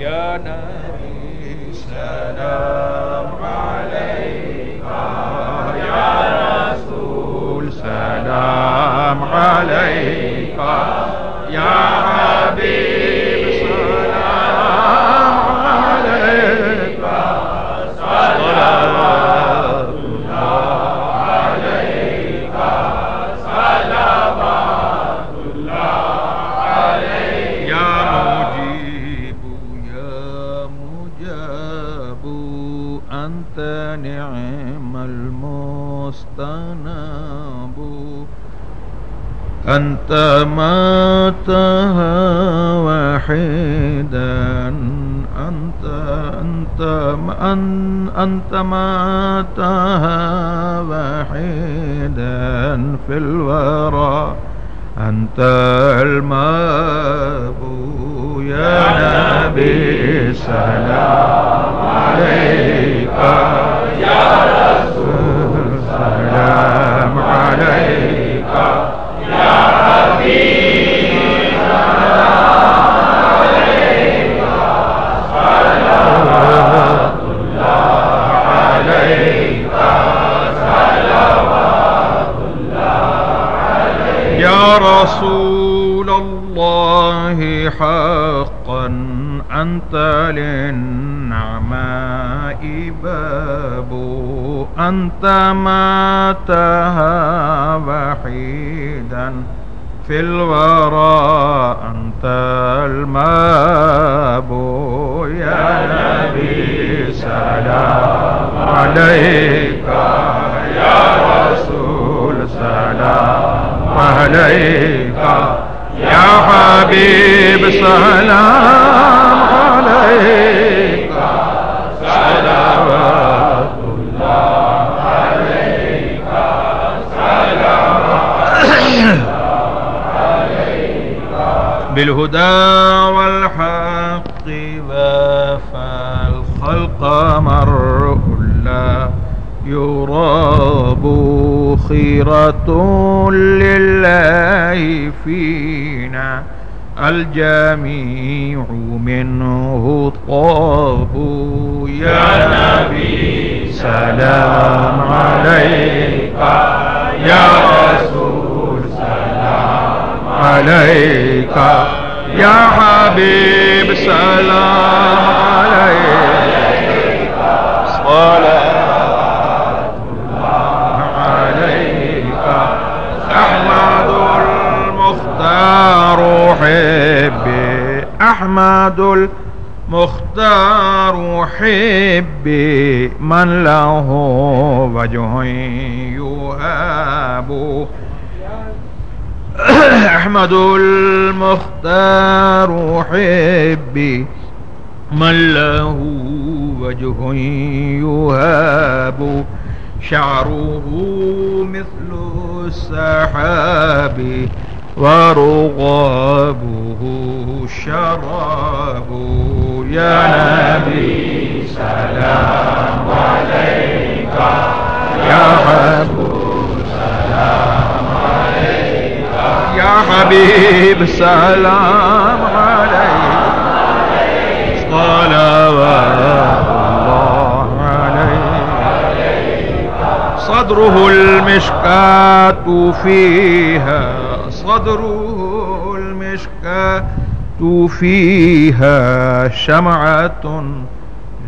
يا أنت نعم المستناب. أنت ما وحيدا. أنت أنت أن أنت ما وحيدا في الورى. أنت الماب يا نبي سلام عليك یا رسول أنت ما تها وحيدا في الورى أنت الماب يا نبي، سلام عليك يا رسول، سلام عليك يا حبيب، سلام بالهدى والحق وفى الخلق مرء لا يراب خيرة لله فينا الجميع منه طاب يا نبي سلام عليك يا رسول سلام عليك يا حبيب سلام عليك. صلاة الله عليك المختار حبي أحمد المختار حبي من له وجه يهاب أحمد المختار حبي من له وجه يهاب شعره مثل السحاب ورغابه الشراب يا نبي سلام عليك. يا حبيب، سلام عليك. صلوات الله عليك. صدره المشكاة فيها، صدره المشكاة فيها شمعة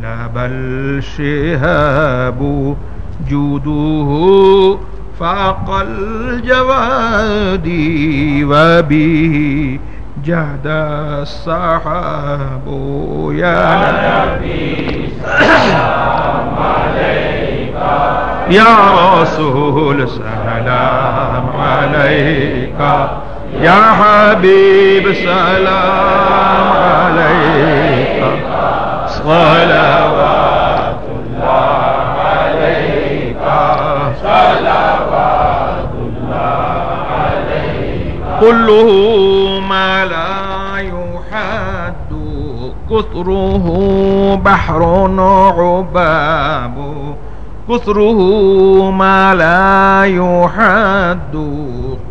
لا بل شهاب جوده فاق الجواد وبه جهد الصحاب يا نبي سلام عليك يا رسول سلام عليك يا حبيب سلام عليك صلوات الله عليك صلوات كله ما لا يحد. كثره بحر عباب. كثره ما لا يحد.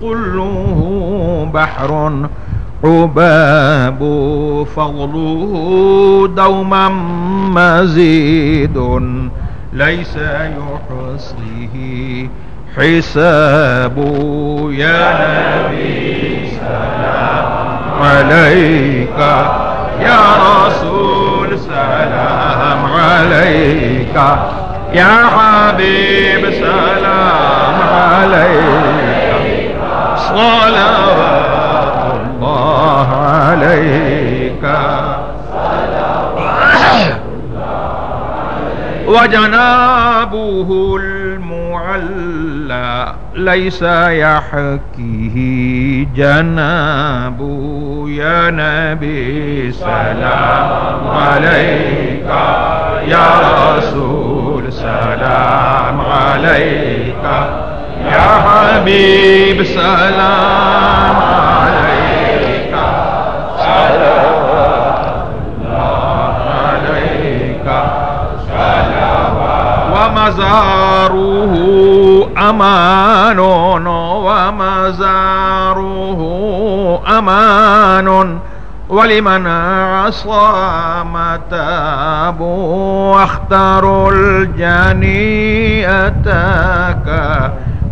كله بحر عباب. فضله دوما مزيد. ليس يحصيه حساب يا نبي سلام عليك يا رسول سلام عليك يا حبيب سلام عليك صلوات الله عليك وجنابه المعلم المعلى ليس يحكيه جناب يا نبي سلام عليك يا رسول سلام عليك يا حبيب سلام عليك صلوات الله عليك ومزاره أمان ومزاره أمان ولمن عصى متاب واختاروا الجنيئتك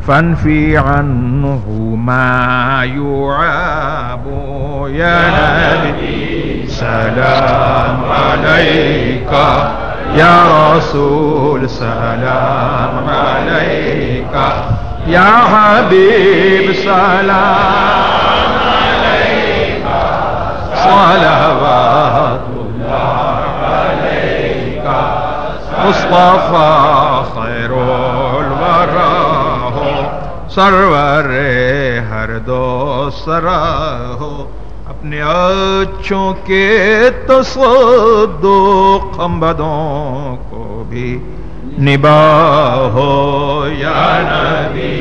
فانفي عنه ما يعاب يا نبي سلام عليك يا رسول سلام عليك. يا حبيب سلام عليك. صلوات الله عليك. مصطفى خير الورى. سرور ہر دو سرا ہو اپنے اچھوں کے تصدق خمبدوں کو بھی نباہو یا نبی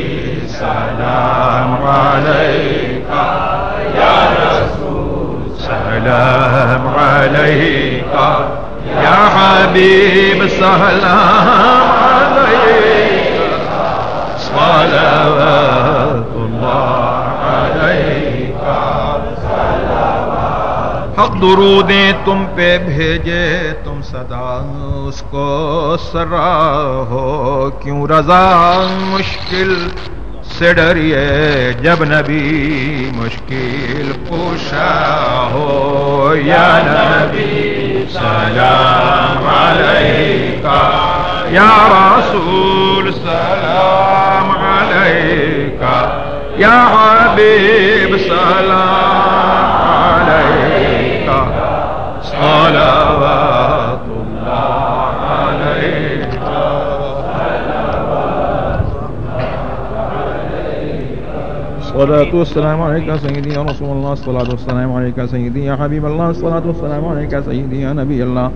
سلام علیکہ، یا رسول سلام علیکہ، یا حبیب سلام علیکہ، صلوات حق درودیں تم پہ بھیجے، تم صدا اس کو سرا ہو، کیوں رضا مشکل سے ڈریے جب نبی مشکل پوشا ہو؟ یا نبی سلام علیکہ، یا رسول سلام علیکہ، یا حبیب سلام علیکہ۔ صلوات والسلام عليك سيدي يا رسول الله الصلاة والسلام عليك سيدي يا حبيب الله الصلاة والسلام عليك سيدي يا نبي الله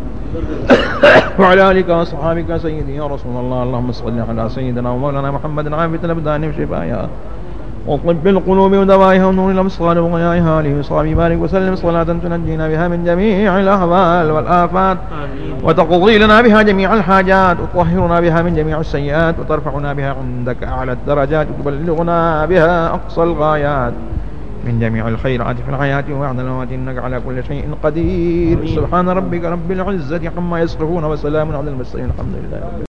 وعلى آلك وأصحابك سيدي يا رسول الله اللهم صل على سيدنا ومولانا محمد عافية الأبدان وشفائها وطب القلوب ودوائها ونور الأبصار وضيائها آله وصحبه بارك وسلم صلاة تنجينا بها من جميع الأهوال والآفات. وتقضي لنا بها جميع الحاجات. وتطهرنا بها من جميع السيئات. وترفعنا بها عندك أعلى الدرجات. وتبلغنا بها أقصى الغايات. من جميع الخيرات في الحياة وبعد الممات إنك على كل شيء قدير. سبحان ربك رب العزة عما يصفون وسلام على المرسلين. الحمد لله رب